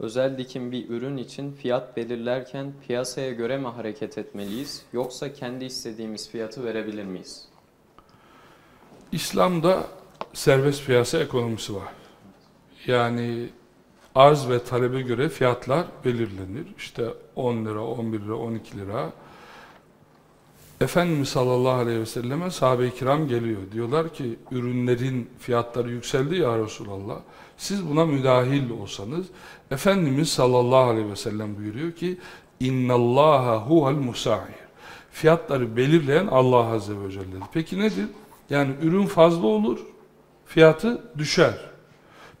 Özel dikim bir ürün için fiyat belirlerken piyasaya göre mi hareket etmeliyiz yoksa kendi istediğimiz fiyatı verebilir miyiz? İslam'da serbest piyasa ekonomisi var. Yani arz ve talebe göre fiyatlar belirlenir. İşte 10 lira, 11 lira, 12 lira. Efendimiz sallallahu aleyhi ve selleme sahabe-i kiram geliyor. Diyorlar ki ürünlerin fiyatları yükseldi ya Resulallah. Siz buna müdahil olsanız Efendimiz sallallahu aleyhi ve sellem buyuruyor ki innallaha huvel musahir. Fiyatları belirleyen Allah azze ve celle'dir. Peki nedir? Yani ürün fazla olur, fiyatı düşer.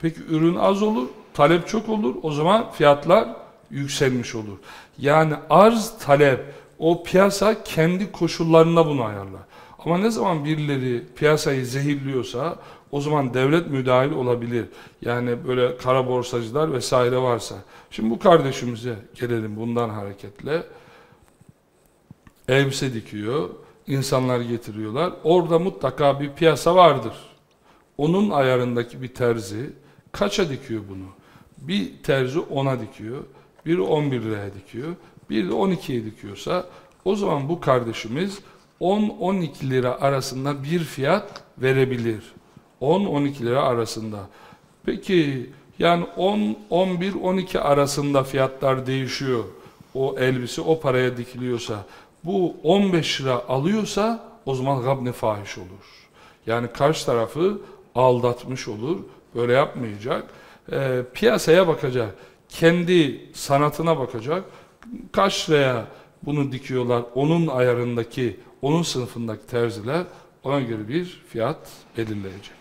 Peki ürün az olur, talep çok olur, o zaman fiyatlar yükselmiş olur. Yani arz, talep, o piyasa kendi koşullarında bunu ayarlar. Ama ne zaman birileri piyasayı zehirliyorsa o zaman devlet müdahil olabilir. Yani böyle kara borsacılar vesaire varsa. Şimdi bu kardeşimize gelelim bundan hareketle. Elbise dikiyor, insanlar getiriyorlar. Orada mutlaka bir piyasa vardır. Onun ayarındaki bir terzi kaça dikiyor bunu? Bir terzi 10'a dikiyor, biri 11 liraya dikiyor, biri de 12'ye dikiyorsa o zaman bu kardeşimiz 10-12 lira arasında bir fiyat verebilir. 10-12 lira arasında. Peki yani 10, 11, 12 arasında fiyatlar değişiyor. O elbise o paraya dikiliyorsa bu 15 lira alıyorsa o zaman gabne fahiş olur. Yani karşı tarafı aldatmış olur. Böyle yapmayacak. Ee, piyasaya bakacak. Kendi sanatına bakacak. Kaç liraya bunu dikiyorlar. Onun ayarındaki, onun sınıfındaki terziler ona göre bir fiyat belirleyecek.